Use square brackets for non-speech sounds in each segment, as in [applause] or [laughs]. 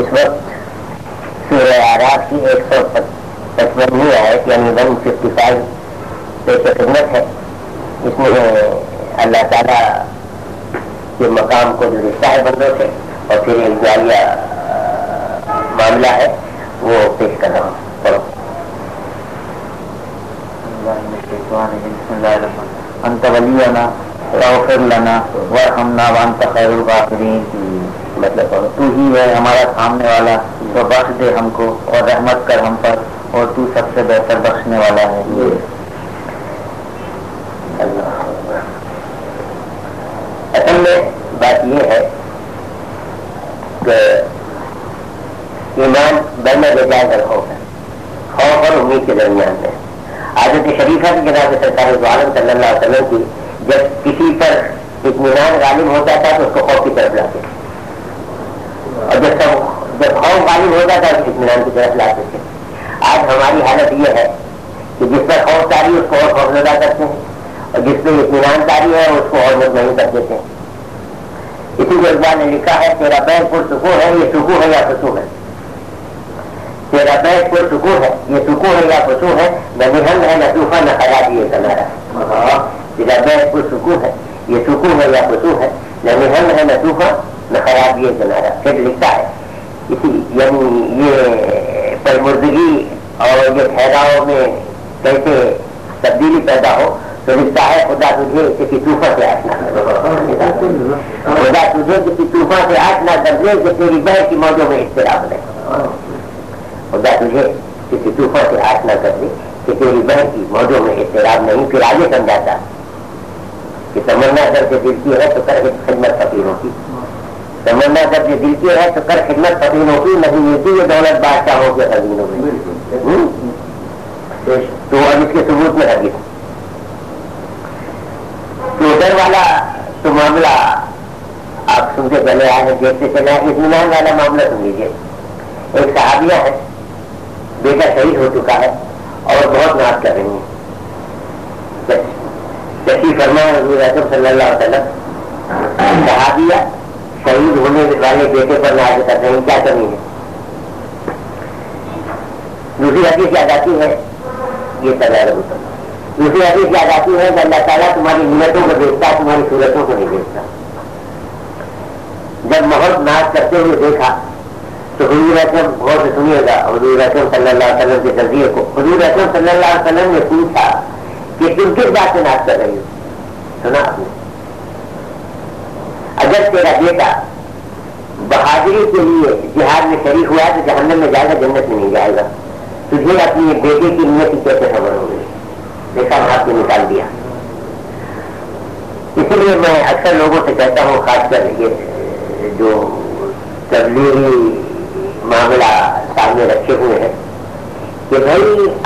इस वक्त सूर्य आराफ की एक सौ पचपनवी आयत यानी वन फिफ्टी फाइव पेश खिदमत है। इसमें अल्लाह ताला के मकाम को जो रिश्ता है बंदों से और फिर एक जारिया मामला है, वो पेश कर रहा हूँ। पढ़ो अंत वलियाना फिर लना वर हमना वान खैरुल मतलब तू ही है हमारा सामने वाला तो बख्श दे हमको और रहमत कर हम पर, और तू सबसे बेहतर बख्शने वाला है। असल में बात यह है कि ईमान बनने बजाय कर खौफ और उम्मीद के दरमियान में आदत शरीफा की जनाब सरकार की जब किसी पर इतमान गालिब होता था तो उसको खौफ की तरफ़ लाते और जब सब जब खौफ गालिब होता था तो इतमान की तरफ़ लाते थे आज हमारी हालत यह है कि जिस पर खौफ तारी उसको और खौफ लगा करते हैं। और जिस पर इतमान तारी है, उसको और नहीं कर देते हैं। इसी को इकबाल ने लिखा है, तेरा पैर पुरसुकून है, ये सुकून है या फसू है? तेरा बैग कोई सुकून है, ये सुकून है या फसू है? न निहंग है, न तूफा न खराबी है कनारा बैग कोई सुकून है। ये सुकून है, या फसू है। न निहंग है, न तूफा न खराबी है कनारा। फिर लिखता है, इसी यानी ये परमुर्दगी और ये ठहराव में कैसे तब्दीली पैदा हो तो लिखता है, खुदा तुझे किसी तूफा से आठ ना खुदा तुझे किसी तूफा से आठ ना कर दे कि तेरी बह की मौजों में इस्तेराब रहे खुदा तुझे किसी तूफा से आठ ना कर दे, कि तेरी बहन की मौजों में इस्तेराब नहीं, फिर आगे समझाता। कि तमन्ना करके दिल की है तो कर खिदमत फकीरों की। तमन्ना करके दिल की है तो कर खिदमत फकीरों की नहीं मिलती ये दौलत बादशाहों के खजीनों में। तो अब इसके सबूत में हकीक तो डर वाला तो मामला आप सुनते चले आए हैं देखते चले आए। इतमान वाला मामला सुन लीजिए। एक सहाबिया है बेटा शहीद हो चुका है और बहुत नाश कर रही है। जैसी फरमा सल्लल्लाहु अलैहि वसल्लम सहाबिया शहीद होने वाले बेटे पर नाज कर रहे हैं, क्या कमी है? दूसरी हदीस क्या जाती है? ये सजा दूसरी हदीस क्या जाती है? अल्लाह ताला तुम्हारी नियतों को देखता, तुम्हारी सूरतों को नहीं देखता। जब मोहब्बत नाश करते हुए देखा तो हजूर गौर से सुनिएगा, हजूर अकरम सल्लल्लाहु अलैहि वसल्लम के को। हजूर अकरम सल्लल्लाहु अलैहि ने पूछा कि तुम किस बात से नाश कर रही हो। सुना आपने अगर तेरा बेटा बहादुरी के लिए जिहाद में शरीक हुआ तो जहन्नम में जाएगा, जन्नत में नहीं जाएगा। तुझे अपनी बेटे की नियत कैसे खबर हो गई देखा आपने निकाल दिया। इसलिए मैं अक्सर लोगों से कहता हूँ, खासकर ये जो तबलीगी मामला सामने रखे हुए हैं, कि भाई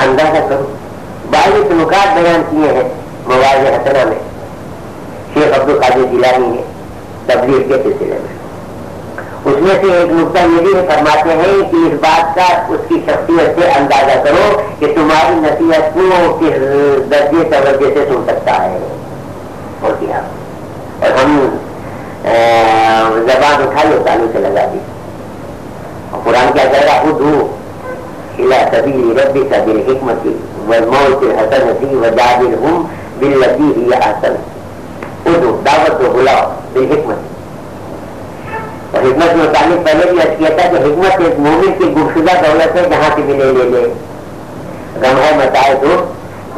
अंदाज़ा करो बाईस नुकात बयान किए हैं मोबाइल हसना में। शेख अब्दुल कादिर जिलानी ने तबलीग के सिलसिले में। उसमें से एक नुकता ये भी फरमाते हैं कि इस बात का उसकी शख्सियत से अंदाज़ा करो कि तुम्हारी नसीहत को किस दर्जे तवज्जे से सुन सकता है। और क्या और हम जबान उठाई और तालू से लगा दी। और कुरान क्या कह रहा खुद इला सबील रबी का बिल हिकमती व जाबिल हम बिल लती ही हसन उदू दावत को बुलाओ बिल हिकमत। और हिकमत में मुताबिक पहले भी अर्ज़ था कि हिकमत एक मोमिन की गुमशुदा दौलत है, जहाँ से मिले ले ले। गम है मचाए तो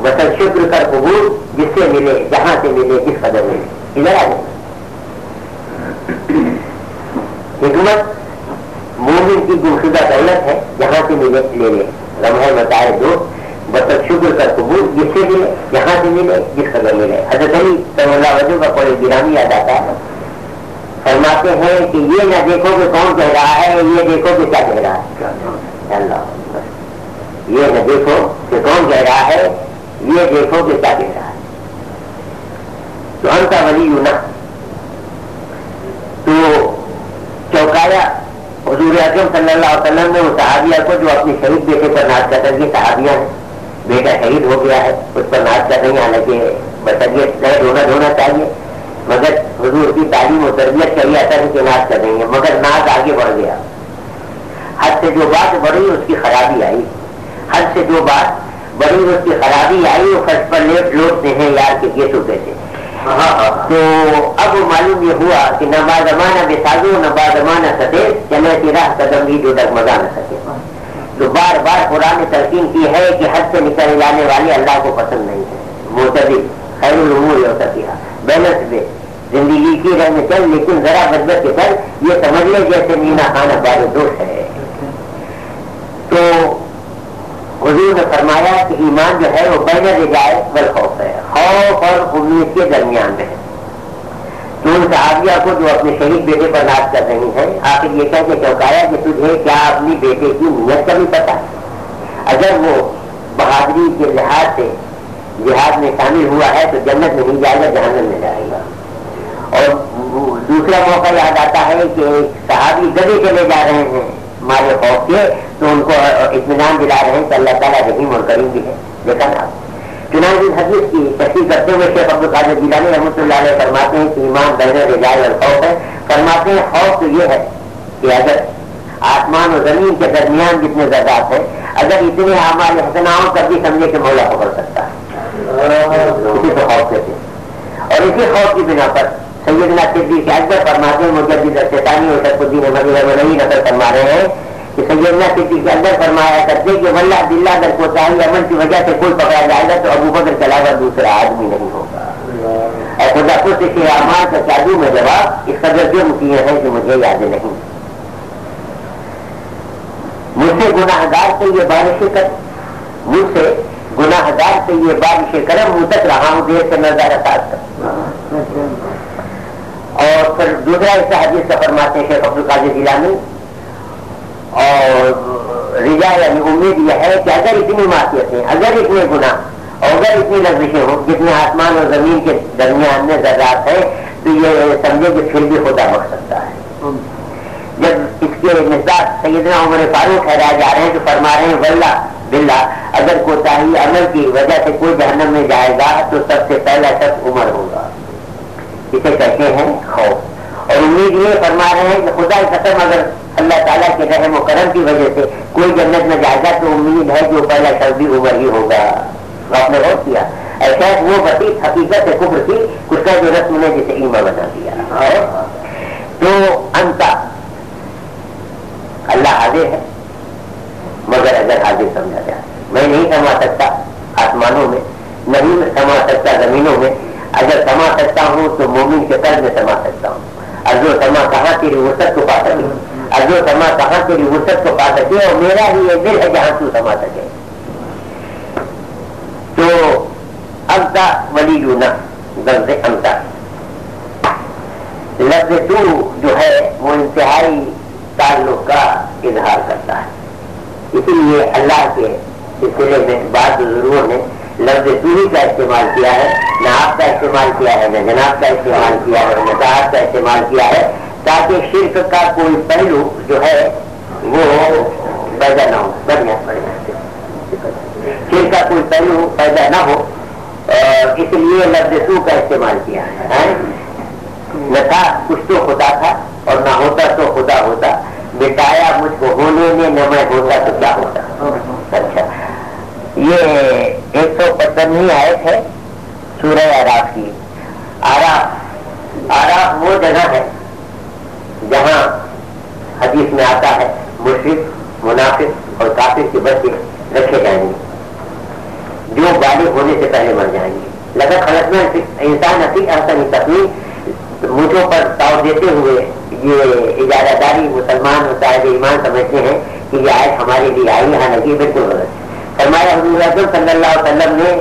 वसन शुक्र कर कबूल, जिससे मिले, जहाँ से मिले, जिस कदर मिले। इधर आ हिकमत मोमिन की गुमशुदा दौलत है, जहाँ से मिले, ले ले। लम्हे बताए दो बतक शुक्र का कबूल जिससे मिले जहाँ से मिले जिस कदर मिले। हज़रत अली वजह का कोई गिरामी याद आता है। फरमाते हैं कि ये ना देखो कि कौन कह रहा है ये देखो कि क्या कह रहा है। अल्लाह ये न देखो कि कौन कह रहा है ये देखो कि क्या कह रहा है। तो अंत वली ना। तो चौकाया हजूर अजम सल्लाम ने उस सहाबिया को जो अपने शहीद बेटे पर नाच कर रही सहाबिया है। बेटा शहीद हो गया है उस पर नाच कर रही हालाँकि बसरियत नहीं रोना धोना चाहिए मगर हजूर की तालीम और तरबियत का ही असर के नाश कर देंगे मगर नाज आगे बढ़ गया। हद से जो बात बढ़ी उसकी खराबी आई। हद से जो बात बढ़ी उसकी खराबी आई वो फ़र्स्ट पर लेट लौटते हैं यार के केसों से। तो अब मालूम ये हुआ कि न बाजमाना बेसाजो न बाजमाना सते चले तेरा कदम भी जो डगमगा न सके। तो बार बार कुरान ने तरकीन की है कि हद से निकल जाने वाले अल्लाह को पसंद नहीं है। मोतदी खैर सकिया बैलेंस में ज़िंदगी की रहने चल, लेकिन जरा बदबत के चल, ये समझ ले जैसे मीना खान अब्बार दोष है। तो हजूर ने फरमाया कि ईमान जो है वो बैन जाए बल खौफ है। खौफ और उम्मीद के दरमियान में है। उन सहाबिया को जो अपने शहीद बेटे पर नाश कर रही है आखिर ये कह के चौंकाया कि तुझे क्या अपनी बेटे की नीयत का भी पता? अगर वो बहादुरी के लिहाज से जिहाद में शामिल हुआ है तो जन्नत में नहीं जाएगा जहानत में जाएगा। और दूसरा मौका याद आता है कि सहाबी गले चले जा रहे हैं, मारे खौफ के तो उनको इतमान दिला रहे हैं कि अल्लाह तला रहीम और करीम भी है। देखा ना चुनाव हदीस की तस्वीर करते हुए शेख अब्दुल कादिर जिलानी रहमत फरमाते हैं कि ईमान बहन रिजाज और खौफ है। फरमाते हैं, खौफ तो ये है कि अगर आसमान और ज़मीन के दरमियान जितने जदात है, अगर इतने हमारे हसनाओं कर भी समझे के मौला पकड़ सकता है। इसी को खौफ कहते और इसी खौफ की बिना पर सैदना सिद्दीक अकबर फरमाते हैं, मुजद्दिद शैतानी और मदीना में नहीं नकल फरमा रहे हैं कि सैदना सिद्दीक अकबर फरमाया करते कि वल्ला दिल्ला अगर कोताही अमल की वजह से कोई पकड़ा जाएगा तो अबू बकर के अलावा दूसरा आदमी नहीं होगा। और खुदा खुद से अमाल का जादू में जवाब इस कदर क्यों किए हैं कि मुझे याद नहीं। मुझसे गुनाहगार से ये बारिश कर, मुझसे गुनाहगार से ये बारिश करम मुँह तक रहा हूँ, देर से नज़ारा साथ कर। और फिर दूसरा हिस्सा हदीस का फरमाते शेख अब्दुल कादिर जिलानी और रिजा यानी उम्मीद यह है कि अगर इतनी माफियतें अगर इतने गुना और अगर इतनी लफ्जिशें हो, जितने आसमान और ज़मीन के दरमियान में जरात है तो ये समझे कि फिर भी खुदा बख सकता है। जब इसके मिजाज सैदना उमर फारूक ठहराए जा रहे हैं तो फरमा रहे हैं, वल्ला, बिल्ला, अगर कोताही अमल की वजह से कोई जहनम में जाएगा तो सबसे पहला शख्स उमर होगा। इसे कहते हैं खौफ। और उम्मीद ये फरमा रहे हैं कि खुदा कसम अगर अल्लाह ताला के रहम करम की वजह से कोई जन्नत में जाएगा तो उम्मीद है जो पहला शब्द भी उमर ही होगा। आपने गौर किया। ऐसा वो बती हकीकत है कुफर की उसका जो रस्म ने जिसे ईमा बना दिया। तो अंता अल्लाह हाजिर है, मगर अगर हाजिर समझा जाए। मैं नहीं समा सकता आसमानों में नहीं समा सकता जमीनों में। अगर समा सकता हूँ तो मोमिन के कर्ज में समा सकता हूँ। अर्जो समा कहा तेरी सबको पा सके अर्जो समा कहा तेरी वसत को पा सके और मेरा ही ये दिल है जहाँ तू समा सके तो अमता वली ना लफ्ज अमता लफ्ज तू जो है, वो इंतहाई ताल्लुक का इजहार करता है। इसीलिए अल्लाह के सिलसिले में बाद बुज़ुर्गों ने लफ्ज तू ही का इस्तेमाल किया है, न आपका इस्तेमाल किया है, न जनाब का इस्तेमाल किया है, न साहब का इस्तेमाल किया है। ताकि शिरक का कोई पहलू जो है, वो पैदा ना हो, बढ़िया बढ़िया। शिर का कोई पहलू पैदा ना हो इसलिए लफ्ज तू का इस्तेमाल किया है न था, कुछ तो खुदा था, और न होता तो खुदा होता। मिटाया मुझको होने में न मैं होता तो क्या होता? अच्छा। ये एक सौ पचपनवी आयत है, सूरह आराफ की। आराफ आराफ वो जगह है जहाँ हदीस में आता है, मुश्रिक, मुनाफिक और काफिर के बच्चे रखे जाएँगे। जो बालिग होने से पहले मर जाएँगे। लगा खलत में इंसान अति अहसन तकलीफ़ मुझों पर ताव देते हुए ये इजारादारी मुसलमान और साहिब ईमान समझते हैं कि ये आयत हमारे लिए आई, यहाँ लगी बिल्कुल है फरमाया हजूर सल्लल्लाहु अलैहि वसल्लम ने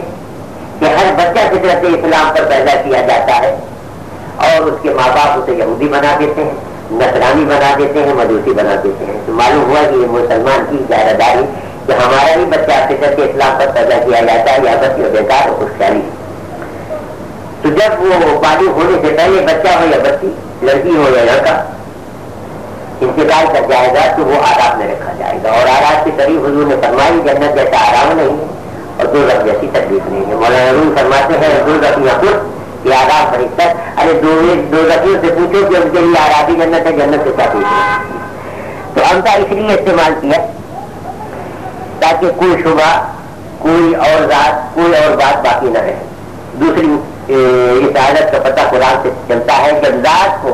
कि हर बच्चा फितरत इस्लाम पर पैदा किया जाता है और उसके माँ बाप उसे यहूदी बना देते हैं। नसरानी बना देते हैं मजूसी बना देते हैं। तो मालूम हुआ कि ये मुसलमान की जायदारी कि हमारा भी बच्चा फितरत इस्लाम पर पैदा किया जाता है या बच्ची बेकार और खुशहाली। तो जब वो बाली होने से पहले बच्चा हो या बच्ची, लड़की हो या लड़का इंतकाल कर जाएगा तो वो आराम में रखा जाएगा। और आराम के करीब हजूर ने फरमाई जन्नत जैसा आराम नहीं है और दो जैसी तकलीफ़ नहीं है। मौलाना रूम फरमाते हैं दो रब खुद ये आगाम फरिश्ता अरे दो दो रखियों से पूछो कि उनके लिए आराधी जन्नत है जन्नत से क्या पूछो तो अंता इसलिए इस्तेमाल किया ताकि कोई शुभा, कोई और रात, कोई और बात बाकी न रहे। दूसरी इस आदत का पता कुरान से चलता है जब रात को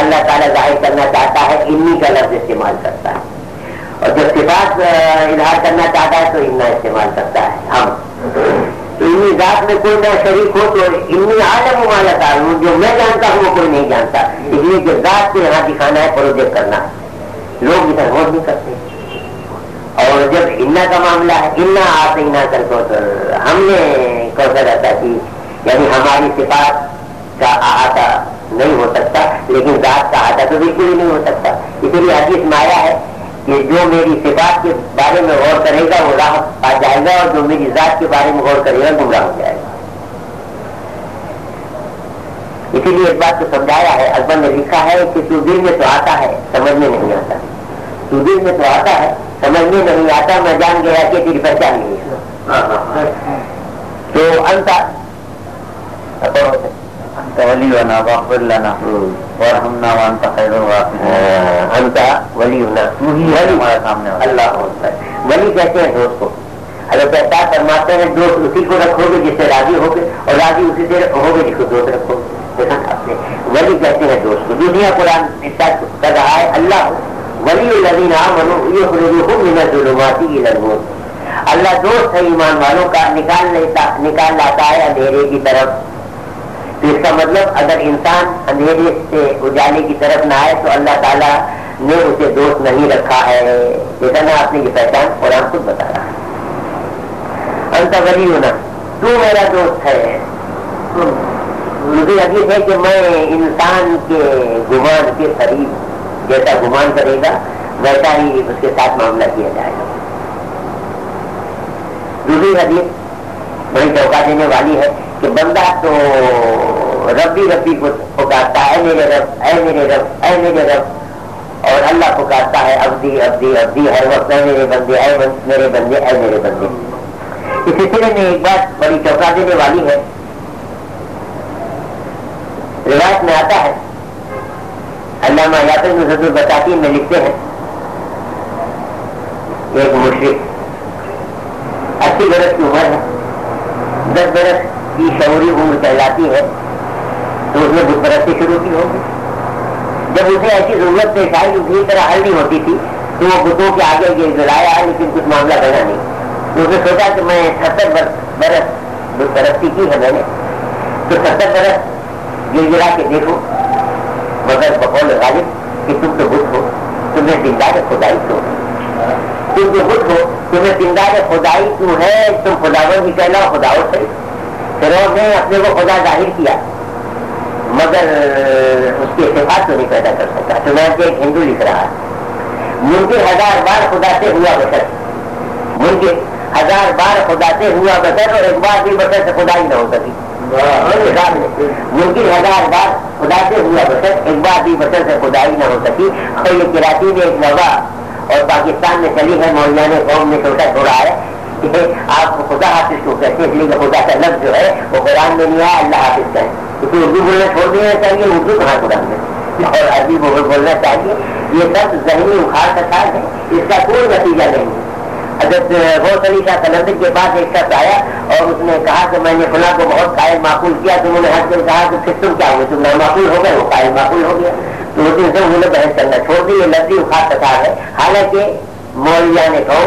अल्लाह ताला ज़ाहिर करना चाहता है इन्नी का लफ्ज इस्तेमाल करता है। और जब सिफात इजहार करना चाहता है तो इन्ना इस्तेमाल करता है। हम तो इन्नी जात में कोई ना शरीक हो तो इन्नी आलम मालता हूँ, जो मैं जानता हूँ वो कोई नहीं जानता। इसलिए जो जात को यहाँ दिखाना है प्रोजेक्ट करना। लोग इधर वोट नहीं करते। और जब इन्ना का मामला है, इन्ना आते इन्ना कर तो हमने कौशल रहता कि, यानी हमारी सिफात का अहाता नहीं हो सकता, लेकिन जात का अहाता तो बिल्कुल ही नहीं हो सकता। इसलिए हदीस माया है कि जो मेरी किताब के बारे में गौर करेगा वो राह पा जाएगा और जो मेरी जात के बारे में गौर करेगा गुमराह हो जाएगा। इसीलिए एक बात को समझाया है अकबर ने लिखा है कि तू दिल में तो आता है समझ में नहीं आता। तू दिल में तो आता है समझ में नहीं आता मैं जान गया कि तेरी पहचान नहीं है। हाँ, हाँ, हाँ। तो अंत। वली बना वाफिर लना और हम ना वानता खैर अंता वली हमारे सामने अल्लाह वली कहते हैं दोस्त को। अगर कहता फरमाते हैं दोस्त उसी को रखोगे जिससे राज़ी होगे और राज़ी उसी से होगे जिसको दोस्त रखोगे। देखा आपने। वली कहते हैं दोस्त को। दुनिया कुरान कर रहा है अल्लाह वली ये जुलुमाती अल्लाह दोस्त है ईमान वालों का। निकाल लेता निकाल लाता है अंधेरे की तरफ़। तो इसका मतलब अगर इंसान अंधेरे से उजाले की तरफ़ ना आए तो अल्लाह ताला ने उसे दोस्त नहीं रखा है। जैसा ना आपने ये पहचान कुरान खुद बता रहा अंत होना, तू मेरा दोस्त है। मुझे अभी है कि मैं इंसान के गुमान के करीब जैसा गुमान करेगा, वैसा ही उसके साथ मामला किया जाएगा। दूसरी हदीस बड़ी चौका देने वाली है। कि बंदा तो रबी रबी को पुकारता है मेरे रब, ऐ मेरे रब, ऐ मेरे रब। और अल्लाह पुकारता है अवधि अवधि अवधि हर वक्त है मेरे बंदे, ऐ मेरे बंदे, ऐ मेरे बंदे। इस सिलसिले में एक बात बड़ी चौका देने वाली है। रिवायत में आता है अल्लाह यातन ज़रूर बताती में लिखते हैं। एक मुश्रिक, अस्सी बरस की उम्र है, दस बरस की शौरी उम्र कहलाती है तो बुत परस्ती शुरू की होगी। जब उसे ऐसी ज़रूरत पेश आई पूरी तरह हल नहीं होती थी तो वो बुतों के आगे ये गिराया लेकिन कुछ मामला बना नहीं। तो उसने सोचा कि मैं सत्तर बरस परस्ती की है मैंने। तो सत्तर बरस गिरा के देखो। मगर बकौल गालिब, कि तुम तो बुत हो, तुम्हें दिलदार खुदाई तो। तुम जो बुत हो, तुम्हें दिलदार खुदाई क्यों है, तुम खुदावर भी कहना खुदाओ सही। फिर ने अपने को खुदा ज़ाहिर किया, मगर उसकी इतफाक तो नहीं पैदा कर सकता तो मैं एक हिंदू लिख रहा है मुमकिन हज़ार बार खुदा से हुआ बसर। मुमकिन हज़ार बार खुदा से हुआ बसर और एक बार भी बसर से खुदा ही न हो सकी। मुमकिन हज़ार बार खुदा से हुआ बसर, एक बार भी बसर से खुदा ही न हो सकी। और ये किराती में एक नवा और पाकिस्तान में चली है, मौलाना कौम में छोटा छोड़ा है। कि आप खुदा हाफिज को कहते हैं इसलिए खुदा का लफ्ज जो है, वो कुरान में नहीं है अल्लाह हाफिज का है। क्योंकि उर्दू बोलना छोड़ देना चाहिए, उर्दू कहाँ कुरान में? और अरबी बोलना चाहिए। ये सब जहनी उखाड़ का है, इसका कोई नतीजा नहीं अगर बहुत अली शाह के पास एक शख्स आया और उसने कहा कि मैंने फुला को बहुत कायल माकूल किया तो उन्होंने हंस कर कहा कि फिर तुम क्या हुए? तुम नामाकूल हो गए, वो कायल माकूल हो गया। तो उसने सब उन्होंने बहस करना, छोड़ दी, ये लफ्जी उखाड़ का है। हालाँकि मौलिया ने कहो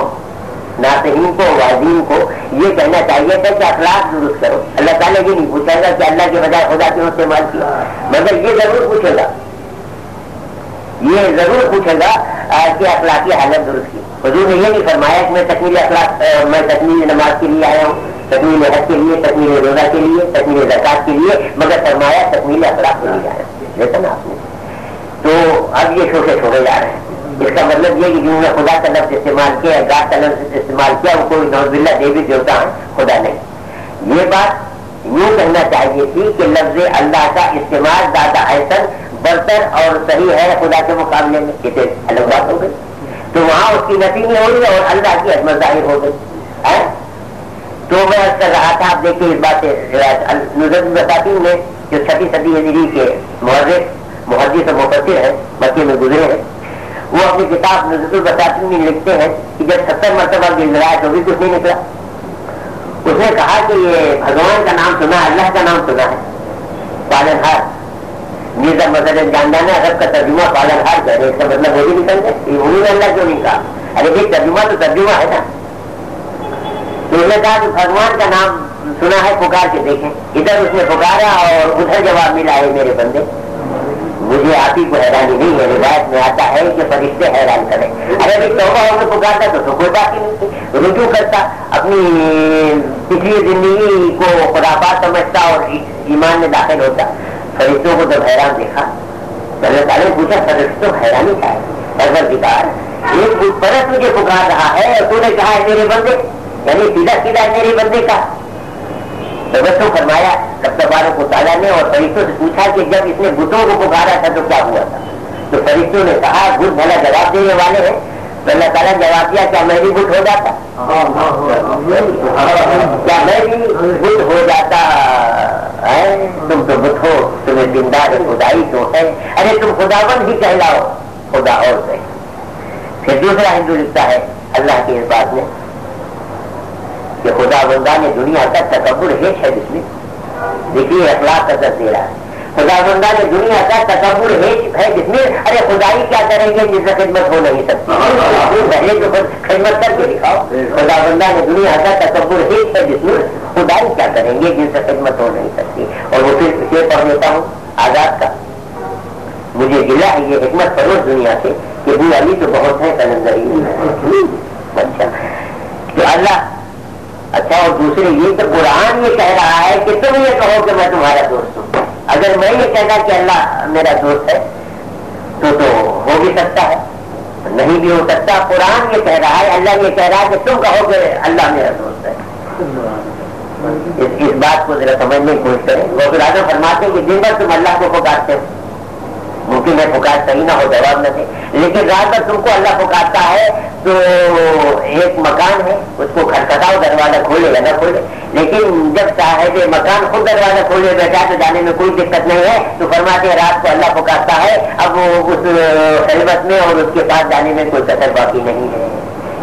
नातहीन को वाजीन को ये कहना चाहिए था कि अखलाक दुरुस्त करो। अल्लाह ताला ये नहीं पूछेगा कि अल्लाह के बजाय खुदा क्यों इस्तेमाल किया? मगर ये ज़रूर पूछेगा। ये ज़रूर पूछेगा कि अखलाकी हालत दुरुस्त की। हजूर ने ये नहीं फरमाया कि मैं तकमील अखलाक मैं तकमील नमाज़ के लिए आया हूँ। तकमील हज के लिए, तकमील रोजा के लिए, तकमील जक़ात के लिए, मगर फरमाया तकमील अखलाक के लिए आया। देखा ना आपने? तो अब ये शोषे छोड़े जा रहे हैं। इसका मतलब ये कि जिन्होंने खुदा का लफ्ज इस्तेमाल किया गात का लफ्ज इस्तेमाल किया वो कोई नौजबिल्ला देवी देवता है खुदा नहीं ये बात यूँ कहना चाहिए थी कि लफ्ज अल्लाह का इस्तेमाल ज़्यादा ऐसा बर्तर और सही है खुदा के मुकाबले में इसे अलग बात हो गई तो वहाँ उसकी नफी नहीं हो रही और अल्लाह की अजमत ज़ाहिर हो गई है तो मैं कर रहा था आप देखिए इस बात से नुजर बताती में जो छठी सदी हजरी के मुहर्रिक मुहदस और मुफसर है मक्के में गुजरे हैं वो अपनी किताब नजरुल बताती में लिखते हैं कि जब सत्तर मरतबा गिर रहा है तो भी कुछ नहीं निकला। उसने कहा कि ये भगवान का नाम सुना है, अल्लाह का नाम सुना है। पालनहार। मिर्ज़ा मदर जानदाना अरब का तर्जुमा पालनहार कर रहे इसका मतलब वो भी निकल गए। उन्होंने अल्लाह क्यों नहीं कहा? अरे भाई, तर्जुमा तो तर्जुमा है ना। तो उसने कहा कि भगवान का नाम सुना है, पुकार के देखें। इधर उसने पुकारा और उधर जवाब मिला, है मेरे बंदे मुझे आप ही को हैरानी नहीं है रिवायत में आता है कि फरिश्ते हैरान करें। अरे भाई तोबा होकर पुकारता तो, तो कोई बात ही नहीं? रुजू करता अपनी पिछली ज़िंदगी को खुराफात समझता और ईमान में दाखिल होता। फरिश्तों को जब हैरान देखा तो अल्लाह ताला ने पूछा फरिश्तों हैरानी का है। विकार एक परत मुझे पुकार रहा है? और तूने कहा है मेरे बंदे? यानी सीधा सीधा मेरे बंदे का। बच्चों फरमाया रफ्तबारों को ताला ने और फरिश्तों से पूछा कि जब इसने बुतों को पुकारा था तो क्या हुआ था? तो फरिश्तों ने कहा बुत भला जवाब देने वाले हैं। तो ताला जवाब दिया, क्या मैं भी बुत हो जाता? क्या मैं भी बुत हो जाता? है? तुम तो बुत हो, तुम्हें ज़िंदा है, खुदाई तो है। अरे, तुम खुदाबंद ही कहलाओ, खुदा और कहे फिर दूसरा हिंदू लिखता है, अल्लाह के इस बात में कि खुदा बंदा ने दुनिया का तकबुर हेच है जिसमें देखिए अखलाक का दे रहा है। खुदा बंदा ने दुनिया का तकबुर हेच है जिसमें अरे खुदाई क्या करेंगे जिससे खिदमत हो नहीं सकती? [laughs] पहले तो खिदमत करके दिखाओ। खुदा बंदा ने दुनिया का तकबुर हेच है जिसमें खुदाई क्या करेंगे जिनसे खिदमत हो नहीं सकती? और वो फिर ये पढ़ लेता हूँ आज़ाद का। मुझे गिला है ये हिकमत फरोज दुनिया से कि अली तो बहुत है कलंदरी। अच्छा। तो अल्लाह अच्छा और दूसरे ये तो कुरान ये कह रहा है कि तुम ये कहो कि मैं तुम्हारा दोस्त हूँ। अगर मैं ये कहना कि अल्लाह मेरा दोस्त है तो तो हो भी सकता है नहीं भी हो सकता। कुरान ये कह रहा है अल्लाह ये कह रहा है कि तुम कहो कि अल्लाह मेरा दोस्त है। इस, इस बात को जरा समझने की कोशिश करें। वो फिर आगे फरमाते हैं कि दिन तुम अल्लाह को पुकारते हो मुमकिन है पुकार सही ना हो, जवाब न दे। लेकिन रात भर तुमको अल्लाह पुकारता है तो एक मकान है, उसको खटखटाओ दरवाज़ा खोले या ना खोले। लेकिन जब साहेब मकान खुद दरवाज़ा खोले, बैठा तो जाने में कोई दिक्कत नहीं है। तो फरमाते रात को अल्लाह पुकारता है। अब वो उस खिलमत में और उसके पास जाने में कोई कसर बाकी नहीं है।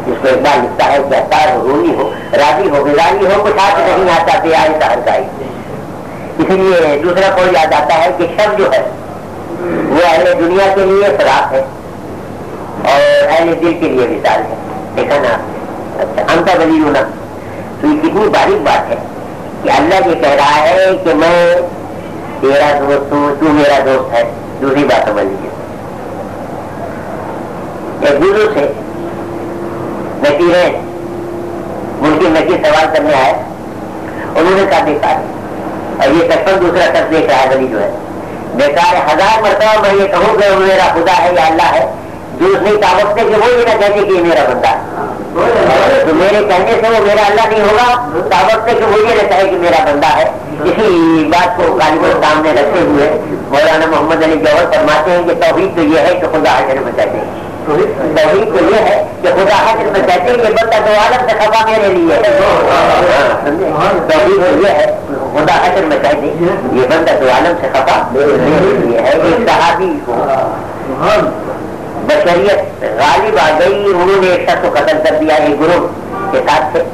जिसको एक बार लिखता है कि हो रोनी हो, राज़ी हो बिगाड़ी हो, कुछ हाथ नहीं आता प्यार सहर का इसलिए दूसरा कोई याद आता है कि शब्द जो है वो अहले दुनिया के लिए खराब है। और अहले दिल के लिए विशाल है। देखा ना अच्छा अंता बली होना। तो ये कितनी बारीक बात है कि अल्लाह ये कह रहा है कि मैं तेरा दोस्त हूँ, तू मेरा दोस्त है। दूसरी बात समझ लीजिए। गुरु से नकी है उनकी नकी सवाल करने आए उन्होंने कहा बेकार और ये कस्टम दूसरा शख्स देख रहा है गली जो है। बेकार हज़ार मरतबा मैं ये कहूँ कि मेरा खुदा है या अल्लाह है। दूसरी ताकत से कि वो ये ना कहते कि मेरा बंदा है। तो मेरे कहने से वो मेरा अल्लाह नहीं होगा ताकत से कि वो ये ना कहे कि मेरा बंदा है। इसी बात को गालिबों सामने रखते हुए मौलाना मोहम्मद अली जवर फरमाते हैं कि तोहहीद तो ये है कि खुदा हजर बचाते हैं। तोहहीद तो ये है कि खुदा हजर बचाते हैं, ये बंदा दो आलम से खबा मेरे लिए है। तोहहीद तो ये है खुदा अजर में कह दी ये बंदा तो आलम से खफा ये है एक सहाबी को बशरियत गालिब आ गई उन्होंने एक शख्स को कत्ल कर दिया एक गुरु के साथ से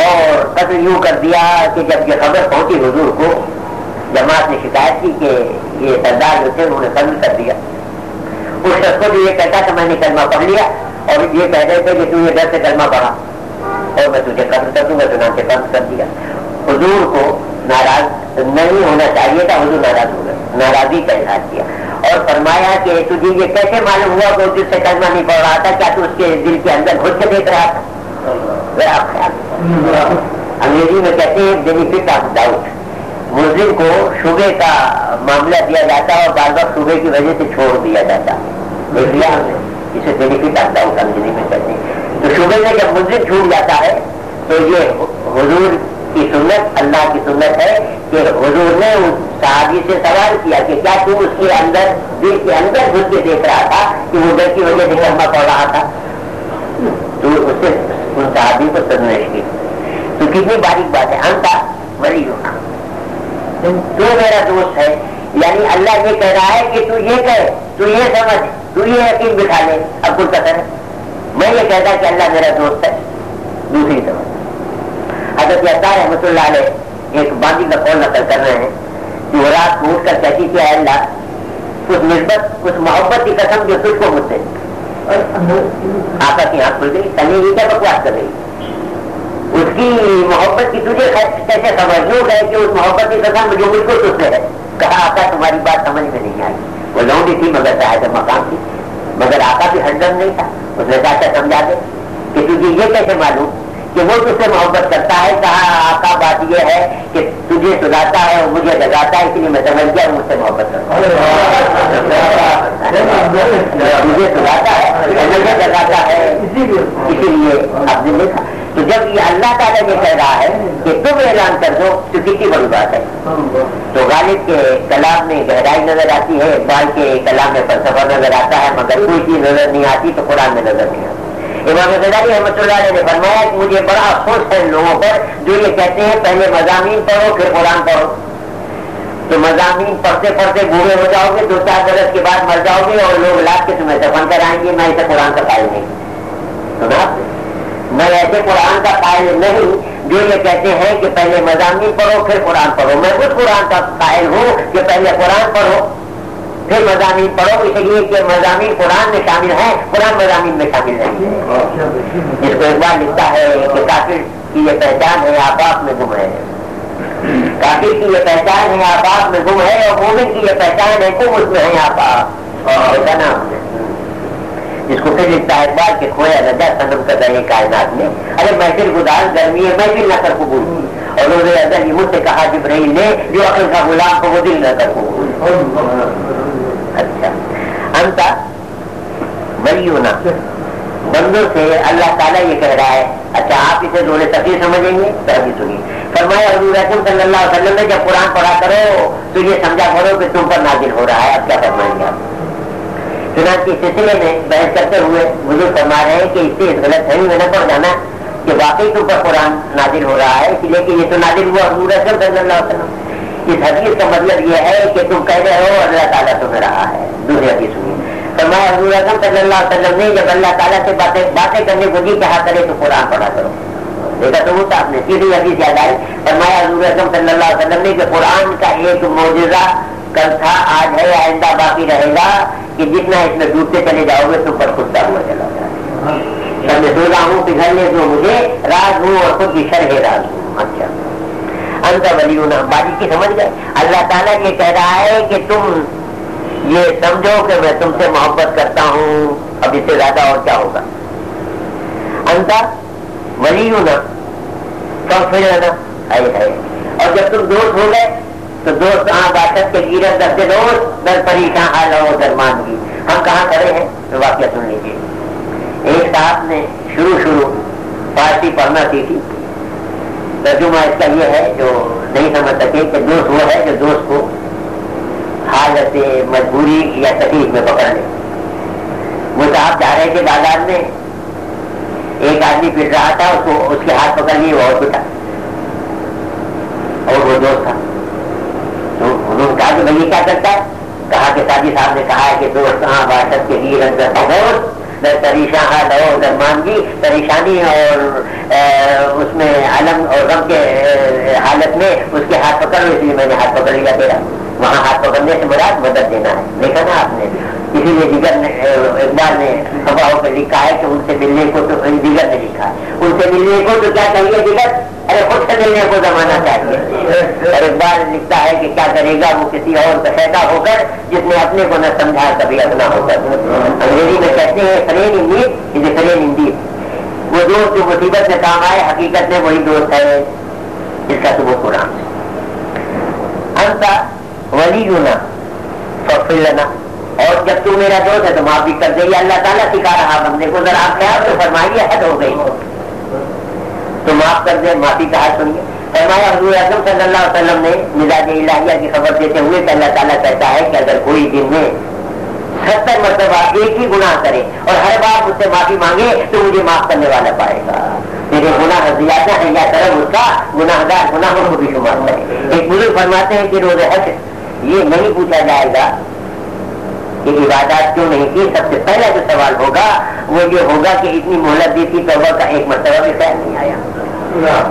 और कत्ल यूँ कर दिया कि जब ये खबर पहुँची हजूर को जमात ने शिकायत की कि ये सरदार जो थे उन्होंने कत्ल कर दिया उस शख्स को भी ये कहता था मैंने कलमा पढ़ लिया और ये कह रहे थे कि तू ये डर से कलमा पढ़ा और मैं तुझे कत्ल कर दूँगा तो नाम से कत्ल कर दिया हजूर को नाराज़ नहीं होना चाहिए था, हजूर नाराज़ हो गए। नाराज़गी का इजहार किया। और फरमाया कि तुझे ये कैसे मालूम हुआ कि तुझसे कलमा नहीं पड़ रहा था, क्या तू उसके दिल के अंदर घुस के देख रहा था? अंग्रेज़ी में कहते हैं बेनिफिट ऑफ़ डाउट मुस्लिम को शुबे का मामला दिया जाता है और बार बार शुबे की वजह से छोड़ दिया जाता हमने इसे बेनिफिट ऑफ़ डाउट अंग्रेज़ी में कहते हैं। तो शुबे में जब मुस्लिम छूट जाता है तो ये हजूर की सुन्नत, अल्लाह की सुन्नत है कि हजूर ने उस साहबी से सवाल किया कि क्या तू उसके अंदर, दिल के अंदर घुस के देख रहा था कि वो डर की वजह से कलमा पड़ रहा था? तो उससे उन साहबी को सदमेश की तो कितनी बारीक बात है। अंता, वली होना तू मेरा दोस्त है। यानी अल्लाह ये कह रहा है कि तू ये कह, तू ये समझ, तू ये यकीन बिठा ले। अब कुछ कतर मैं ये कहता कि अल्लाह मेरा दोस्त है। दूसरी समझ हज़रत अतार रहमत एक बांदी का कौन नकल कर रहे हैं? कि वो रात को उठकर कहती थी अल्लाह उस निस्बत उस मोहब्बत की कसम जो तुझको मुझसे आका की आँख खुल गई कहीं ये क्या बकवास कर रही उसकी मोहब्बत की तुझे कैसे समझ लो गए कि उस मोहब्बत की कसम जो बिल्कुल तुझसे है। कहा आका, तुम्हारी बात समझ में नहीं आई। वो लौंडी थी, मगर तो मकान थी। मगर आका भी हरदम नहीं था। उसने कहा समझा दे कि तुझे ये कैसे मालूम कि वो तुझसे मोहब्बत करता है कहा आका बात ये है कि तुझे सुनाता है और मुझे जगाता है इसलिए मैं समझ गया मुझसे मोहब्बत करता मुझे सुनाता है मुझे जगाता है इसीलिए। आपने देखा। तो जब ये अल्लाह ताला ये कह रहा है कि तुम ऐलान कर दो तो कितनी बड़ी बात है। तो गालिब के कलाम में गहराई नज़र आती है इकबाल के कलाम में फलसफा नज़र आता है मगर कोई चीज़ नज़र नहीं आती तो कुरान में नज़र नहीं आती। इमाम गजाली अहमद ने फरमाया कि मुझे बड़ा अफसोस है लोगों पर, जो ये कहते हैं, पहले मजामी पढ़ो, फिर कुरान पढ़ो। तो मजामी पढ़ते पढ़ते बूढ़े हो जाओगे, दो चार बरस के बाद मर जाओगे, और लोग लाद के तुम्हें दफन कराएँगे, मैं इसे कुरान का कायल नहीं। सुना मैं ऐसे कुरान का कायल नहीं, जो ये कहते हैं कि पहले मजामी पढ़ो, फिर कुरान पढ़ो। मैं उस कुरान का कायल हूँ कि पहले कुरान पढ़ो। फिर मजामी पढ़ो इसलिए कि मजामी कुरान में शामिल है, कुरान मजामी में शामिल नहीं है। जिसको एक बार लिखता है कि काफिर की ये पहचान है आपाप में गुम है। काफिर की ये पहचान है आपाप में गुम है, और मोमिन की ये पहचान है, तुम उसमें है आपाप ऐसा नाम जिसको फिर लिखता है बार के खोया नजा सनम कर रहे कायनात में। अरे मैं फिर गुदार गर्मी है मैं फिर न कर कबूल। और रोज़े अजल मुझसे कहा, जिब्राइल ने, जो अकल का गुलाम को वो दिल न कर कबूल। अच्छा। अंत वली बंदों से अल्लाह ताला ये कह रहा है अच्छा आप इसे जोड़े तकलीफ़ समझेंगे, तभी सुनिए। फरमाया सल्लल्लाहु अलैहि वसल्लम ने जब कुरान पढ़ा करो तो ये समझा करो कि तुम पर नाजिल हो रहा है। अब क्या फरमाएँगे आप? चुनाव के सिलसिले में बहस करते हुए बुज़ुर्ग फरमा रहे हैं कि इससे इस गलत फहमी में न जाना कि वाकई तुम पर कुरान नाजिल हो रहा है। इसलिए कि ये तो नाजिल हुआ हजूर सल्लल्लाहु अलैहि वसल्लम। इस हदीस का मतलब यह है कि तुम कह रहे हो अल्लाह ताला तुम्हें रहा है। दूसरी हदीस सुनिए। तो मैं हजूर वसल्लम ने जब अल्लाह ताला से बातें बातें करने को जी कहा करे तो कुरान पढ़ा करो। देखा तो होता आपने सीधी हदीस याद आई। फरमाया हजूर सल्लल्लाहु अलैहि वसल्लम ने कि कुरान का एक मौजूदा कल था आज है आइंदा बाकी रहेगा कि जितना इसमें डूबते चले जाओगे तो पर खुदता हुआ चला जाएगा। मैं सो रहा हूँ पिघलने दो मुझे राज हूँ और खुद भी शर है राज हूँ अच्छा। अंत वलीना बाजी की समझ गए। अल्लाह ताला ये कह रहा है कि तुम ये समझो कि मैं तुमसे मोहब्बत करता हूँ। अब इससे ज़्यादा और क्या होगा? अंत वलीना तो फिर है है और जब तुम दोस्त हो गए तो दोस्त कहाँ बातचीत के गिरत दस दोस्त दस परीक्षा हाल हो दरमान की हम कहाँ खड़े हैं? तो वाक्य सुन लीजिए। एक साहब ने शुरू शुरू पार्टी पढ़ना सीखी। तर्जुमा इसका ये है, जो नहीं समझ सके कि दोस्त वो है, जो दोस्त को हालत मजबूरी या तकलीफ़ में पकड़ ले। वो साहब जा रहे थे बाज़ार में, एक आदमी फिर रहा था, उसको उसके हाथ पकड़ लिए और पिटा और वो दोस्त था। तो उन्होंने कहा कि भैया क्या करता है? कहा कि साजी साहब ने कहा है कि दोस्त कहाँ बात के लिए रंग करता दोस्त दरमान की परेशानी और उसमें अलम और गम के हालत में उसके हाथ पकड़ इसलिए मैंने हाथ पकड़ लिया तेरा। वहाँ हाथ पकड़ने से मुराद मदद देना है। देखा ना आपने? इसीलिए जिगर ने इकबाल ने हवाओं पर लिखा है कि उनसे मिलने को तो जिगर ने लिखा उनसे मिलने को तो क्या चाहिए जिगर? अरे, खुद से मिलने को जमाना चाहिए। और इकबाल लिखता है कि क्या करेगा, वो किसी और का पैदा होकर, जिसने अपने को न समझा कभी अपना होकर अंग्रेज़ी में कहते हैं फरेन इंदीद इसे फरेन इंदीद वो दोस्त, जो मुसीबत में काम आए, हकीकत में वही दोस्त है, जिसका तुम कुरान। अंत वली गुना फफिलना और जब तू मेरा दोस्त है तो माफ़ी कर दे। अल्लाह ताला सिखा रहा बंदे को। जरा आप ख्याल तो फरमाइए, हद हो गई। तो माफ़ कर दे, माफ़ी का हाथ सुनिए। फरमाया, हजूर अजम सल्लल्लाहु ने मिजाज इलाहिया की खबर देते हुए कि अल्लाह ताला कहता है कि अगर कोई दिन में सत्तर मरतबा एक ही गुनाह करे और हर बार मुझसे माफ़ी मांगे तो मुझे माफ़ करने वाला पाएगा। मेरे गुनाह ज़्यादा है, या तरफ़ उसका गुनाहगार गुनाहों को भी शुमार करे। एक बुज़ुर्ग फरमाते हैं कि रोज हज ये नहीं पूछा जाएगा कि इबादत क्यों नहीं की? सबसे पहला जो सवाल होगा वो ये होगा कि इतनी मोहलत दी थी तोबा का एक मरतबा भी ख्याल नहीं आया।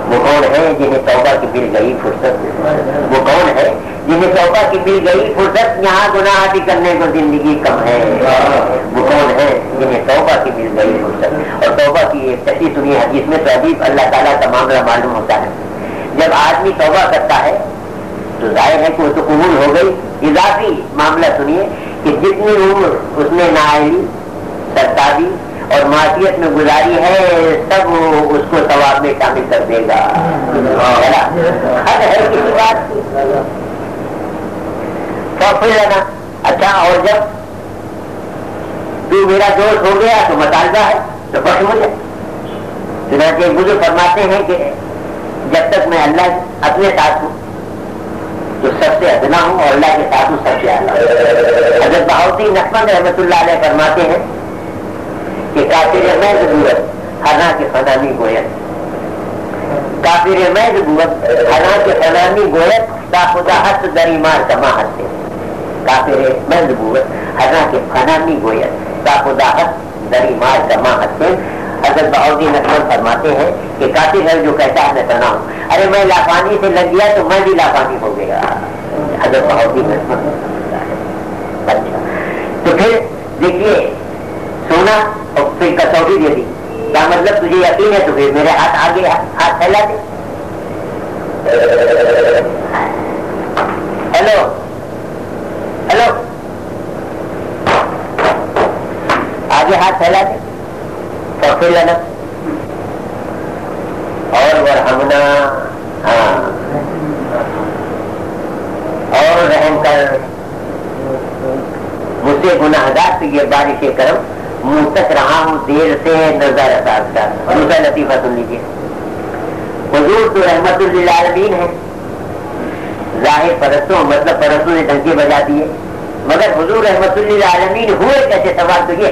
वो कौन है जिन्हें तौबा की मिल गई फुर्सत? वो कौन है जिन्हें तौबा की मिल गई फुर्सत? यहाँ गुनाह भी करने को ज़िंदगी कम है। वो कौन है जिन्हें तौबा की मिल गई फुर्सत? और तौबा की एक ऐसी सुनी है जिसमें तो अजीब अल्लाह ताला का मामला मालूम होता है। जब आदमी तौबा करता है तो ज़ाहिर है कि वो तो कबूल हो गई। इजाफी मामला सुनिए। कि जितनी उम्र उसने नाई सरतारी और मासियत में गुजारी है सब उसको सवाब में शामिल कर देगा। हद है किसी बात की। तो फिर लेना अच्छा और जब तू मेरा दोस्त हो गया तो मतालबा है तो बस मुझे चुनाचे मुझे फरमाते हैं कि जब तक मैं अल्लाह अपने साथ हूँ तो सबसे अदना हूँ और अल्लाह के साथ हूँ सबसे अल्लाह हज़रत बहाउद्दीन नकमंद रहमत फरमाते हैं कि काफिर मैद बुवत हना के फनामी गोयत काफिर मैद बुवत हना के फनामी गोयत का खुदा हस्त दरी मार कमा हस्ते। काफिर मैद बुवत हना के फनामी गोयत का खुदा हस्त दरी मार कमा हस्ते। हज़रत बहाउद्दीन अकबर फरमाते हैं कि काफिर है जो कहता है, मैं तना अरे मैं लाफानी से लग गया तो मैं भी लाफानी हो गया। हज़रत बहाउद्दीन अकबर अच्छा। तो फिर देखिए, सोना और फिर कसौटी दे दी। क्या मतलब तुझे यकीन है? तो फिर मेरे हाथ आगे हाथ फैला दे। हेलो। हेलो। आगे हाथ फैला दे। तो फिर लेना और वरहमना हाँ। और रहम कर मुझसे गुनाहगार से ये बारिश करम, मुँह तक रहा हूँ, देर से नज़र असाज का दूसरा लतीफा सुन लीजिए। हजूर तो रहमतुल्लालमीन है। ज़ाहिर परस्तों मतलब परस्तों ने ढंके बजा दिए। मगर हजूर रहमतुल्लालमीन हुए कैसे? सवाल तो ये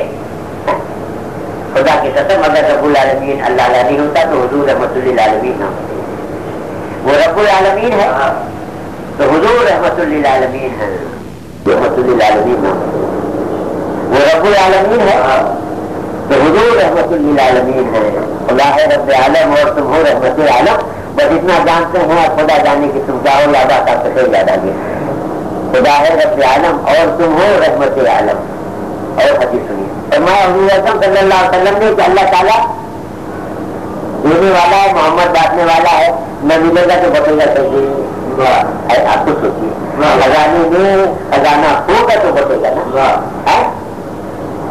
खुदा की कसम, अगर रबुल आलमीन अल्लाह नहीं होता तो हजूर रहमतुल्लालमीन ना वो रबुल आलमीन है तो हजूर रहमतुल्लालमीन है रहमतुल्लालमीन ना वो रबुल आलमीन है तो हजूर रहमतुल्लालमीन है। खुदा है रब आलम और तुम हो रहमत आलम। बस इतना जानते हैं और खुदा जाने की तुम हो लादा का तो ज़्यादा खुदा है रब आलम और तुम हो रहमत आलम। और हदीस सुनिए। फरमाया हजूर सल्लल्लाहु अलैहि वसल्लम ने कि अल्लाह ताला देने वाला है मोहम्मद बांटने वाला है न मिलेगा तो बतेगा कैसे आपको सोचिए लगाने में खजाना होगा तो बतेगा ना।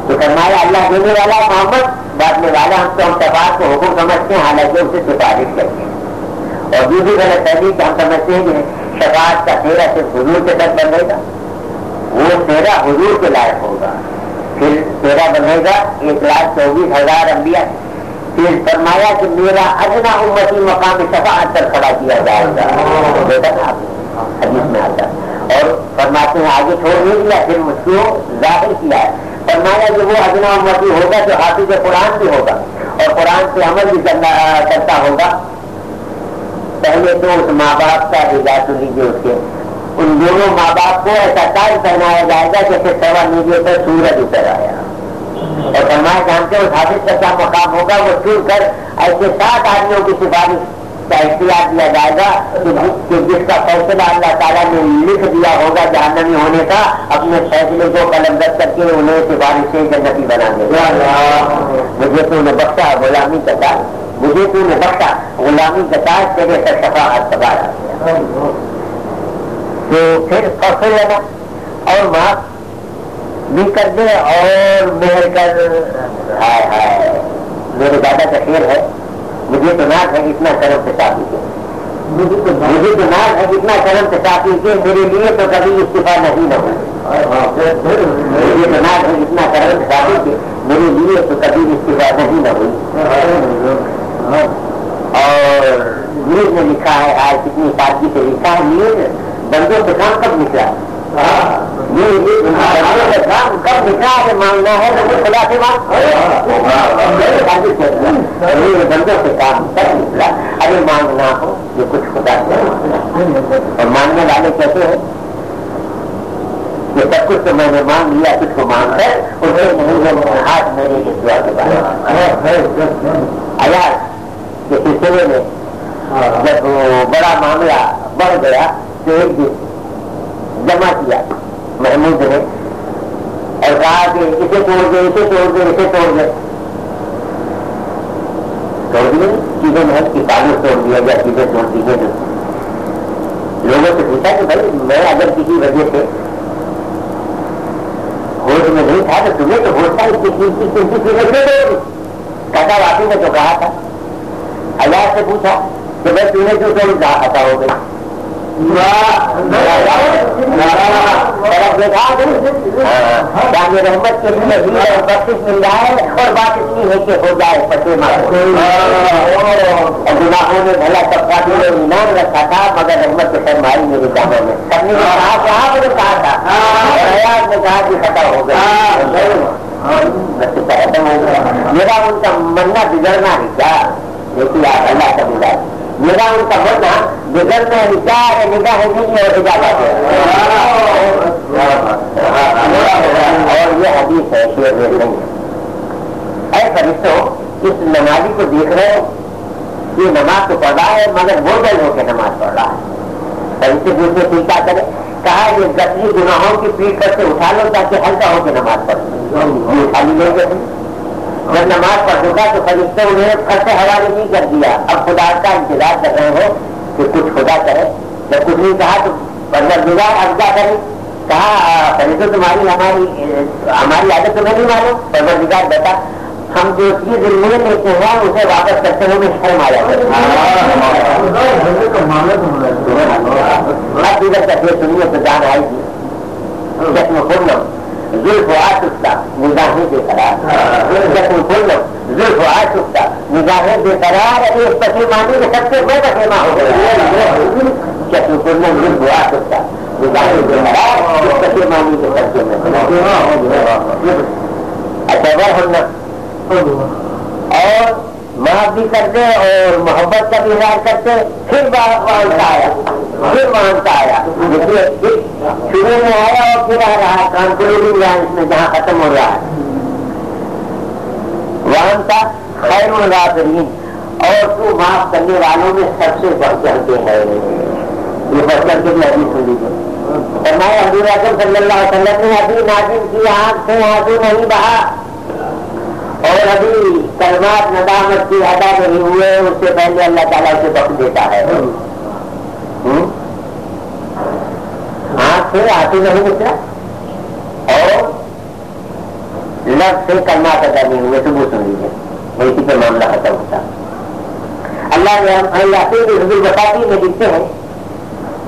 तो फरमाया अल्लाह देने वाला है मोहम्मद बांटने वाला हम तो हम सफात को हुक्म समझते हैं हालाँकि उसे सिफारिश करते हैं। और दूसरी गलत है कि हम समझते हैं कि शफात का तेरा सिर्फ़ हजूर के तक बनेगा वो तेरा हजूर के लायक होगा। फिर तेरा बनेगा एक लाख चौबीस हज़ार अम्बिया फिर फरमाया कि मेरा अजना उम्मती मकाम शफात पर खड़ा किया जाएगा। हदीस में आता और फरमाते हैं, आगे छोड़ नहीं दिया, फिर मुझको ज़ाहिर किया है। फरमाया कि वो अजना उम्मती होगा जो हाफिज कुरान भी होगा। और कुरान से अमल भी करता होगा। पहले तो उस माँ बाप का हिदायत लीजिए उसके। उन दोनों माँ बाप को ऐसा ताज पहनाया जाएगा जैसे सवा नीचे पर सूरज उतर आया। और फरमाया जानते हो हाफिज का क्या मकाम होगा? वो चुन कर ऐसे सात आदमियों की सिफारिश का इख्तियार दिया जाएगा कि जिसका फैसला अल्लाह ताला ने लिख दिया होगा जहनमी होने का अपने फैसले को कलमगत करके उन्हें सिफारिश से जन्नती बना देगा। मुझे तो उन्हें बख्शा गुलामी कटा मुझे तो उन्हें बख्शा गुलामी कटा तेरे से सफ़ा सवार तो फिर फैसले लेना और माफ़ भी कर दे और मेहर कर हाय हाय मेरे दादा का शेर है। मुझे तो नाक है इतना कर्म से शादी के। मुझे तो मुझे तो नाक है इतना कर्म से शादी के मेरे लिए तो कभी इस्तीफा नहीं न मुझे तो नाक है इतना कर्म शादी के मेरे लिए तो कभी इस्तीफा नहीं न हुई और मीर ने लिखा है आज कितनी सादगी से लिखा है। मीर बंदों से काम कब निकला? मीर है है तो अरे मांगना हो जो कुछ खुदा से और मांगने वाले कैसे हैं ये सब कुछ तो मैंने मांग लिया कुछ को मांग कर उन्हें नहीं है हाथ मेरे के दुआ के बाद अयार के सिलसिले में जब बड़ा मामला बढ़ गया तो एक दिन जमा किया। महमूद ने और कहा कि इसे तोड़ दे, इसे तोड़ दे, इसे तोड़ दे। तोड़ दिए, चीज़ें महज की तालुक तोड़ दिया या चीज़ें तोड़ दी है लोगों से पूछा कि भाई, मैं अगर किसी वजह से होश में नहीं था तो तुम्हें तो होश था इसकी चीज़ की किसी चीज़ें क्यों तोड़ कहता, वापी ने तो कहा था। अजाज से पूछा कि भाई तुम्हें क्यों तोड़ कहा पता हो गई? रहमत के लिए भी बख्शिश मिल है और बात इतनी है कि हो जाए पते गुनाहों में भला सबका भी इनाम रखा था मगर रहमत के फरमाई मेरे जानों में सबने कहा कहा मुझे कहा था हयात ने कहा कि खत्म हो गया खत्म हो गया मेरा उनका मरना बिगड़ना है क्या? देखिए आप अल्लाह का बिगाड़ मेरा उनका मरना बिगड़ में विचार निगाह नहीं और इजाज़त है। और ये हदीस है शेर नहीं है। फरिश्तों, इस नमाजी को देख रहे हो? ये नमाज़ तो पढ़ रहा है, मगर बोझल होकर नमाज़ पढ़ रहा है। फरिश्ते की क्या करे कहा ये गति गुनाहों की पीठ करके उठा लो ताकि हल्का होकर नमाज़ पढ़ खाली लोगे जब नमाज़ पढ़ पढ़ूँगा तो फरिश्ते उन्हें से हवाले नहीं कर दिया। अब खुदा का इंतज़ार कर रहे हो कि कुछ खुदा करे जब कुछ नहीं कहा तो परवरदिगार अब क्या करें कहा फरिश्ते तुम्हारी हमारी हमारी आदत तुम्हें नहीं मालूम परवरदिगार बता हम जो चीज़ लिए लेते हैं उसे वापस करते हुए शर्म आ जाते हैं सुनिए तो जान आएगी जश्न खोल पूर्णम जुल्फ आशुकता निगाहें बेकरार जश्न पूर्णम जुल्फ आशुकता निगाहें बेकरार एक पसीमानी के सबसे बड़ा हो गया। जुल्फ निगाहें बेकरार एक पसीमानी के सबसे में अच्छा वह और माफ़ भी करते और मोहब्बत का भी इजहार करते फिर मानता आया। फिर मानता आया। देखिए शुरू में आया और फिर आ रहा है। कानपुर भी इसमें जहाँ खत्म हो रहा है। वहाँ था खैर गाफरीन और तू माफ़ करने वालों में सबसे बढ़ चढ़ के है। ये बढ़ चढ़ के अभी सुन लीजिए। फरमाया हजूर आज़म सल्लल्लाहु अलैहि वसल्लम ने अभी नाजिम की आँख से आँसू नहीं बहा। और अभी कलमात नदामत की अदा नहीं हुए, उससे पहले अल्लाह ताला उसे बख्श देता है। आँख से आँसू नहीं निकला और लफ्ज से अदा नहीं हुए तो वो सुन लीजिए मामला खत्म होता। अल्लाह ने हम लिखते हैं।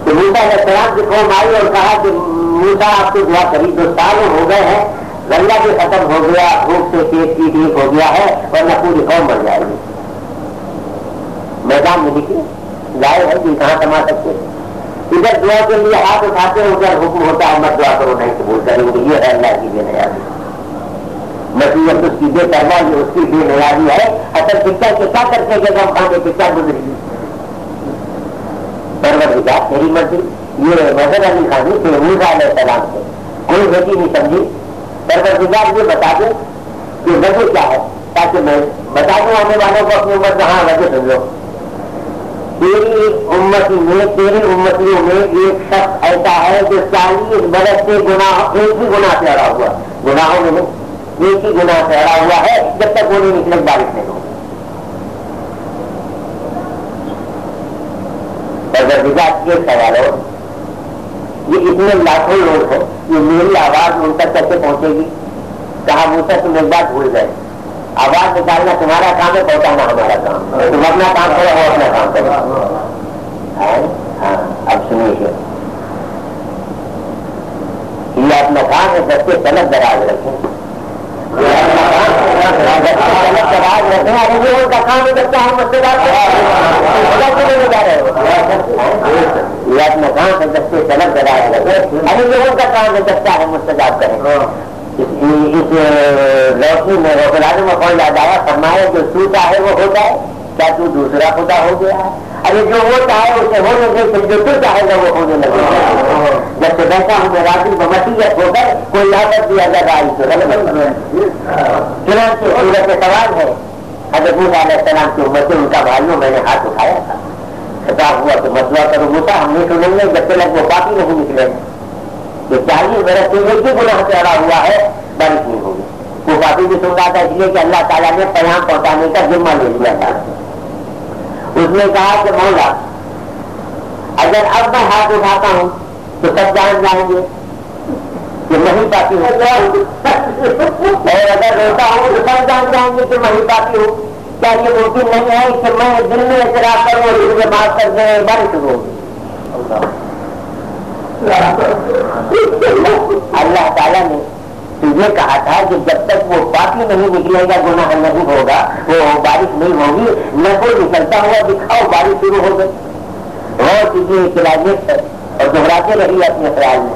कि मूसा ने सलाम की कौम आई और कहा कि मूसा, आपको दुआ करी दो साल हो गए हैं, गंगा भी खत्म हो गया, भूख से पेट की ठीक हो गया है, वरना पूरी कौम बढ़ जाएगी। मैदान में देखिए गाय है कि कहाँ समा सकते इधर दुआ के लिए हाथ उठाते हैं, उधर हुक्म होता है, मत दुआ करो, नहीं कबूल करेंगे ये है अल्लाह की बेनयादी नसीहत उसकी बेतरवा ये उसकी बेनयादी है असल शिक्षा के क्या करके जब हम खाने क्या गुजरी परवरदिगार तेरी मर्ज़ी। ये मजहर अली खानी थे मूसा सलाम से। कोई बेटी नहीं समझी। परवरदिगार ये बता दे कि वजह क्या है, ताकि मैं बता दूँ आने वालों को अपनी उम्र कहाँ वजह समझो तेरी उम्मती में, तेरी उम्मतियों में एक शख्स ऐसा है जो चालीस बरस से गुनाह, एक ही गुनाह से अड़ा हुआ। गुनाहों में नहीं। एक ही गुनाह ठहरा हुआ है, जब तक वो नहीं निकले, बारिश नहीं हो परवरदिगार एक सवाल हो ये इतने लाखों लोग हैं, ये मेरी आवाज़ उन तक कैसे पहुंचेगी? कहा मुझसे तुम एक बात भूल गए। आवाज़ निकालना तुम्हारा काम है, पहुंचाना हमारा काम तुम अपना काम करो वो अपना काम करो। हाँ? अब सुनिए। ये अपना काम है बच्चे तलब दराज रखें। काम अरे उनका काम है। करता है। ये अपना है अरे काम है है करें इस रोशनी में रोकना में कौन याद आया फरमाए जो सूता है वो होता है। क्या तू दूसरा खुदा हो गया? है अरे जो वो चाहे उसे होने दे फिर जो तू चाहेगा वो होने लगे जब से बैठा हूँ रात्रि बमसीयत होकर कोई लागत भी अगर आई तो तुरंत सूरत सवाल है। हज़रत मूसा की उम्मत उनका भाइयों मैंने हाथ उठाया था। खिताब हुआ तो मसला करो मूसा हम नहीं सुनेंगे जब तक वो पापी नहीं निकले। ये चाहिए मेरा ही गुनाह चढ़ा हुआ है बारिश नहीं होगी। वो पापी भी सुन रहा था इसलिए कि अल्लाह ताला ने पैगाम पहुँचाने का जिम्मा ले लिया था। उसने कहा कि मौला अगर अब मैं हाथ उठाता हूँ तो सब जान जाएँगे। कि नहीं पाती हूँ। और अगर रोता हूँ तो सब जान जाएँगे कि नहीं पाती हूँ। क्या ये मुमकिन नहीं है कि मैं दिल में इतराब करूँ और मुझे माफ़ कर दे बारिश शुरू अल्लाह ताला ने तो ये कहा था कि जब तक वो पापी नहीं निकलेगा गुनाह नहीं होगा, वो बारिश नहीं होगी, न कोई निकलता हुआ दिखाओ, बारिश शुरू हो गई। और चीज़ें क्लाइमेट है और दोहराते रही अपने ख्याल में।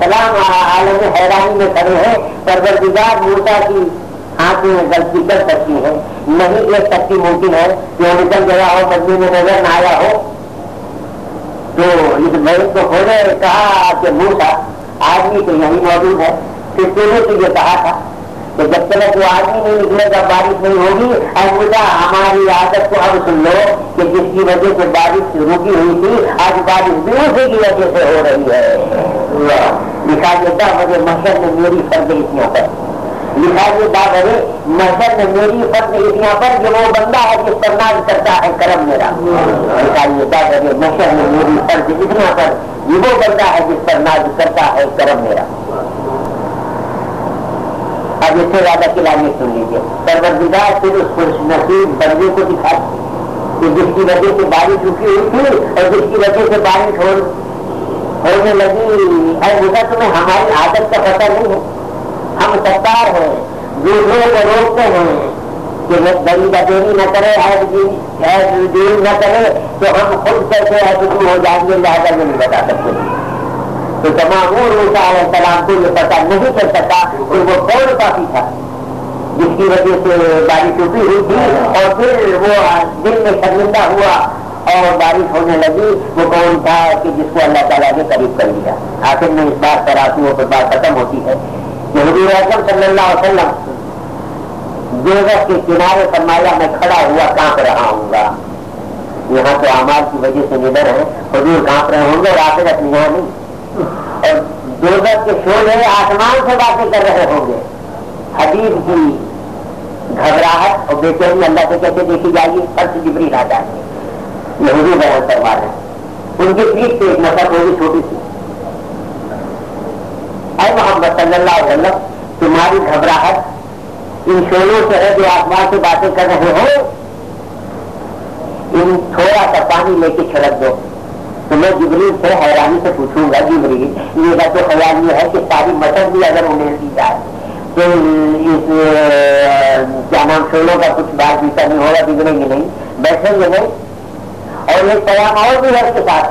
सलाम आलम हैरानी में खड़े हैं। परवरदिगार मूसा की हाथ में गलती कर सकती है। नहीं एक शक्ति मुमकिन है कि वो निकल गया हो मजबूर में नज़र न आया हो। तो इस मरीज़ को खोले कहा कि मूसा आदमी तो यही मौजूद है। फिर तूने तुझे कहा था तो जब तक वो आदमी नहीं निकलेगा बारिश नहीं होगी और मुझा हमारी आदत को अब सुन लो कि जिसकी वजह से बारिश रुकी हुई थी, आज बारिश भी उसी की वजह से हो रही है। लिखा देता मुझे मशर में मेरी फ़र्ज़ इतना पर। लिखा ये बात है महजर में मेरी फ़र्ज़ इतना पर जो वो बंदा है जिस पर नाज करता है कर्म मेरा। लिखा ये बात है महजर में मेरी फ़र्ज़ इतना पर ये वो बंदा है जिस पर नाज करता है कर्म मेरा। अब इससे ज़्यादा खिलाने सुन लीजिए। परवरदिगार फिर उस पुरुष नसीब बंदे को दिखा कि जिसकी वजह से बारिश रुकी हुई थी और जिसकी वजह से बारिश होने लगी, है मुझे तुम्हें हमारी आदत का पता नहीं है। हम सत्तार हैं। दूसरों को रोकते हैं कि वो बड़ी देरी न करे देरी न करे तो हम खुद कैसे दुखी हो जाएँगे लिहाजा नहीं बता सकते। तो तमाम सलाम को ये पता नहीं कर सका कि वो कौन काफ़ी था, जिसकी वजह से बारिश टूटी हुई थी और फिर वो दिल में शर्मिंदा हुआ और बारिश होने लगी। वो कौन था कि जिसको अल्लाह ताला ने करीब कर लिया। आखिर में इस बात पर आंसुओं पर बात खत्म होती है। आज़म सल्लल्लाहु अलैहि वसल्लम जोगत के किनारे फरमाया मैं खड़ा हुआ काँप रहा हूँ यहाँ तो अमाल की वजह से निधर है, हजूर काँप रहे होंगे और आखिरत यहाँ नहीं। और जोगत के शोले आसमान से बातें कर रहे होंगे। हबीब की घबराहट और बेचैनी अल्लाह से कैसे देखी जाएगी फ़र्ज़ जिबरी राजा है यहूदी बयान करवा रहे उनकी पीठ पे एक नफर होगी छोटी सी। है मोहम्मद सल्लल्लाहु तुम्हारी घबराहट, इन शोरों से है जो आसमान से बातें कर रहे हो? इन थोड़ा सा पानी लेके छिड़क दो। तो मैं जिबरील से हैरानी से पूछूँगा, जिबरील। मेरा तो ख्याल ये है कि सारी मटर भी अगर उन्हें दी जाए तो इस क्या नाम शोरों का कुछ बात बीता नहीं होगा, बिगड़ेंगे नहीं। बैठेंगे नहीं। और एक पैगाम और भी है उसके साथ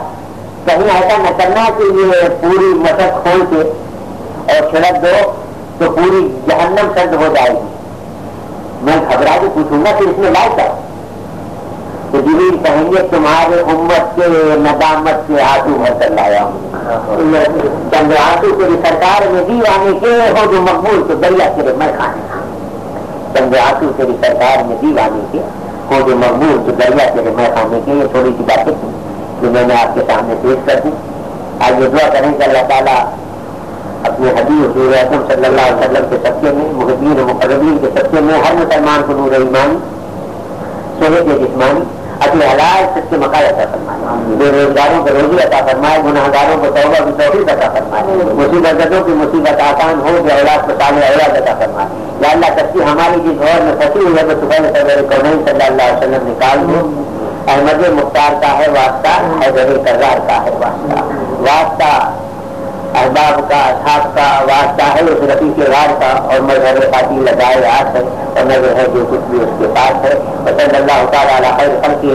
कहीं ऐसा न करना कि ये पूरी मटर खोल के और छिड़क दो तो पूरी जहन्नम सर्द हो जाएगी। मैं घबरा के पूछूँगा कि इसमें क्या? तो ज़मीन कहेंगे, तुम्हारे उम्मत के नदामत के आँसू भर कर लाया हूँ। चंद्र आँसू तेरी सरकार में दीवाने के हो, जो मकबूल तो दरिया तेरे मैं खाने। चंद्र आँसू तेरी सरकार में भी आने के हो, जो मकबूल तो दरिया तेरे मैं खाने के ये थोड़ी सी बातें थी जो मैंने आपके सामने पेश कर दी। आज ये दुआ करेंगे अल्लाह ताला अपने हबीब हजूर अजम सल्लल्लाहु के सत्य में मुहदीन मुकरबीन के सत्य में, हर मुसलमान को नूर ईमानी सेहत जिस्मानी, अपने हलाल सत्य मकाल अता फरमाए। बेरोजगारों को रोजी अता फरमाए, गुनाहगारों को तौबा की तोफीक अता फरमाए। मुसीबतों की मुसीबत आसान हो जो औलाद को साले औलाद अता फरमाए। या अल्लाह सच्ची हमारी जिस घर में फंसी हुई है तो सुबह सवेरे कौन सल्लल्लाहु अलैहि वसल्लम निकाल दो अहमद मुख्तार का है वास्ता हैदर कर्रार का है वास्ता। वास्ता अहबाब का असाब का वास्ता है उस रफी के वार का और मज़हब खाती लगाए हाथ है और नज़र है जो कुछ भी उसके पास है।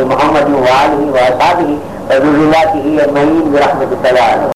मोहम्मद वाल ही वह साहब ही और की ही महीन रहमत